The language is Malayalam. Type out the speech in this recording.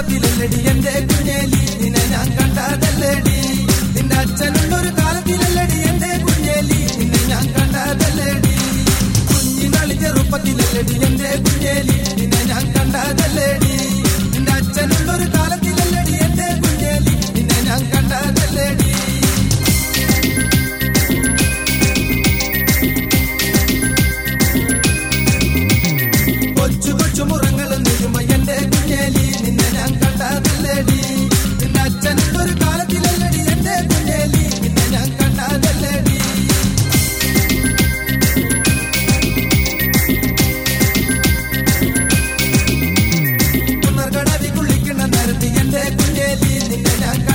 കുടുംബത്തിലല്ലടി എന്റെ കുഞ്ഞേലി. anything I.